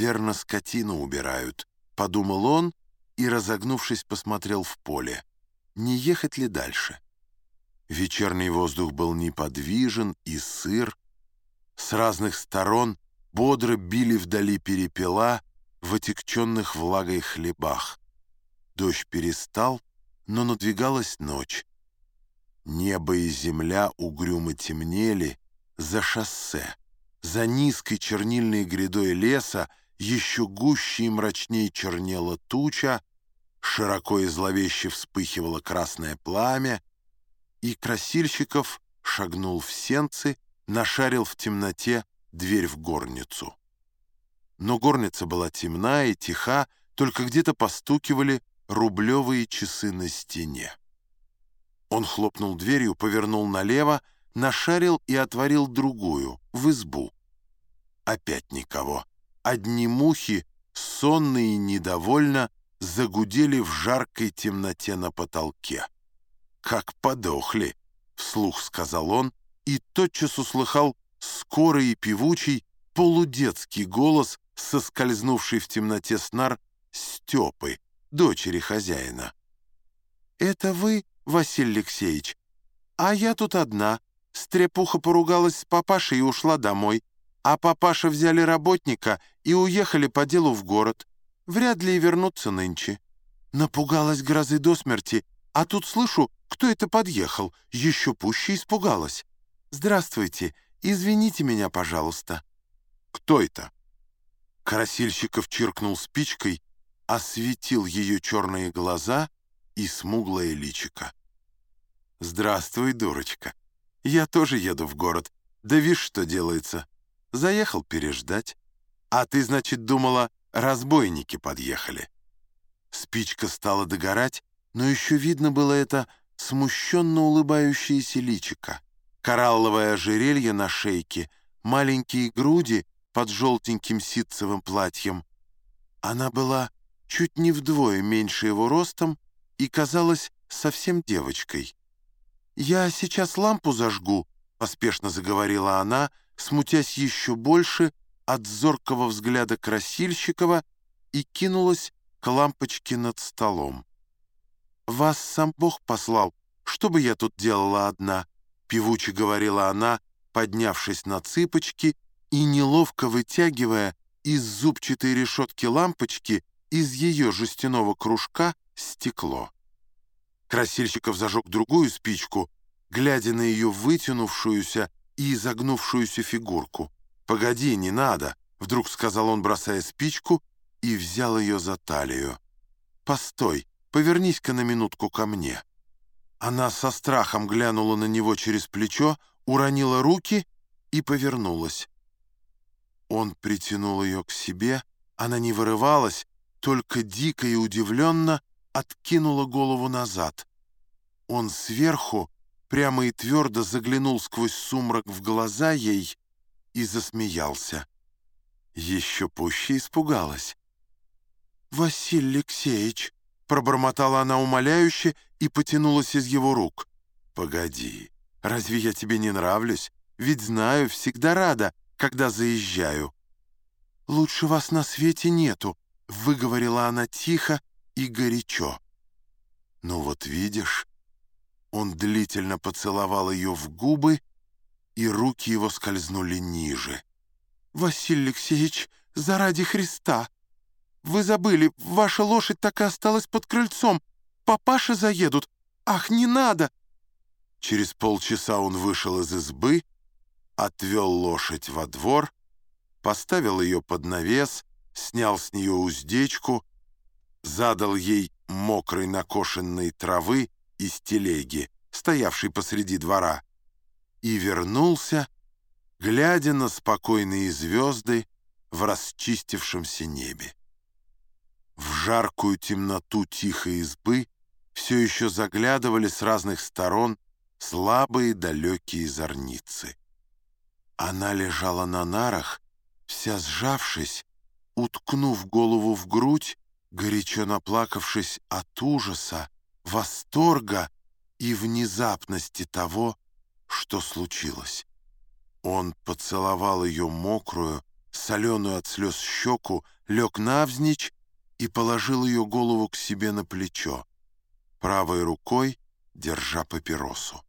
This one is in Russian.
«Верно, скотину убирают», — подумал он и, разогнувшись, посмотрел в поле. Не ехать ли дальше? Вечерний воздух был неподвижен и сыр. С разных сторон бодро били вдали перепела в отекченных влагой хлебах. Дождь перестал, но надвигалась ночь. Небо и земля угрюмо темнели за шоссе. За низкой чернильной грядой леса еще гуще и мрачнее чернела туча, широко и зловеще вспыхивало красное пламя, и Красильщиков шагнул в сенцы, нашарил в темноте дверь в горницу. Но горница была темна и тиха, только где-то постукивали рублевые часы на стене. Он хлопнул дверью, повернул налево, нашарил и отворил другую, в избу. Опять никого. Одни мухи, сонные и недовольно, загудели в жаркой темноте на потолке. «Как подохли!» — вслух сказал он, и тотчас услыхал скорый и певучий, полудетский голос, соскользнувший в темноте снар Степы, дочери хозяина. «Это вы, Василий Алексеевич? А я тут одна. Стрепуха поругалась с папашей и ушла домой. А папаша взяли работника и уехали по делу в город. Вряд ли и вернутся нынче. Напугалась грозы до смерти, а тут слышу, кто это подъехал. Еще пуще испугалась. Здравствуйте, извините меня, пожалуйста. Кто это? Красильщиков чиркнул спичкой, осветил ее черные глаза и смуглое личико. «Здравствуй, дурочка. Я тоже еду в город. Да видишь, что делается. Заехал переждать. А ты, значит, думала, разбойники подъехали». Спичка стала догорать, но еще видно было это смущенно улыбающееся личико, коралловое ожерелье на шейке, маленькие груди под желтеньким ситцевым платьем. Она была чуть не вдвое меньше его ростом и казалась совсем девочкой. «Я сейчас лампу зажгу», — поспешно заговорила она, смутясь еще больше от зоркого взгляда Красильщикова и кинулась к лампочке над столом. «Вас сам Бог послал, что бы я тут делала одна?» — певуче говорила она, поднявшись на цыпочки и неловко вытягивая из зубчатой решетки лампочки из ее жестяного кружка стекло. Красильщиков зажег другую спичку, глядя на ее вытянувшуюся и изогнувшуюся фигурку. «Погоди, не надо!» — вдруг сказал он, бросая спичку, и взял ее за талию. «Постой, повернись-ка на минутку ко мне». Она со страхом глянула на него через плечо, уронила руки и повернулась. Он притянул ее к себе, она не вырывалась, только дико и удивленно откинула голову назад. Он сверху прямо и твердо заглянул сквозь сумрак в глаза ей и засмеялся. Еще пуще испугалась. «Василий Алексеевич», — пробормотала она умоляюще и потянулась из его рук. «Погоди, разве я тебе не нравлюсь? Ведь знаю, всегда рада, когда заезжаю». «Лучше вас на свете нету», — выговорила она тихо и горячо. «Ну вот видишь...» Он длительно поцеловал ее в губы, и руки его скользнули ниже. «Василий Алексеевич, заради Христа! Вы забыли, ваша лошадь так и осталась под крыльцом. Папаша заедут. Ах, не надо!» Через полчаса он вышел из избы, отвел лошадь во двор, поставил ее под навес, снял с нее уздечку, задал ей мокрой накошенной травы из телеги, стоявшей посреди двора, и вернулся, глядя на спокойные звезды в расчистившемся небе. В жаркую темноту тихой избы все еще заглядывали с разных сторон слабые далекие зорницы. Она лежала на нарах, вся сжавшись, уткнув голову в грудь, горячо наплакавшись от ужаса, восторга и внезапности того, что случилось. Он поцеловал ее мокрую, соленую от слез щеку, лег навзничь и положил ее голову к себе на плечо, правой рукой держа папиросу.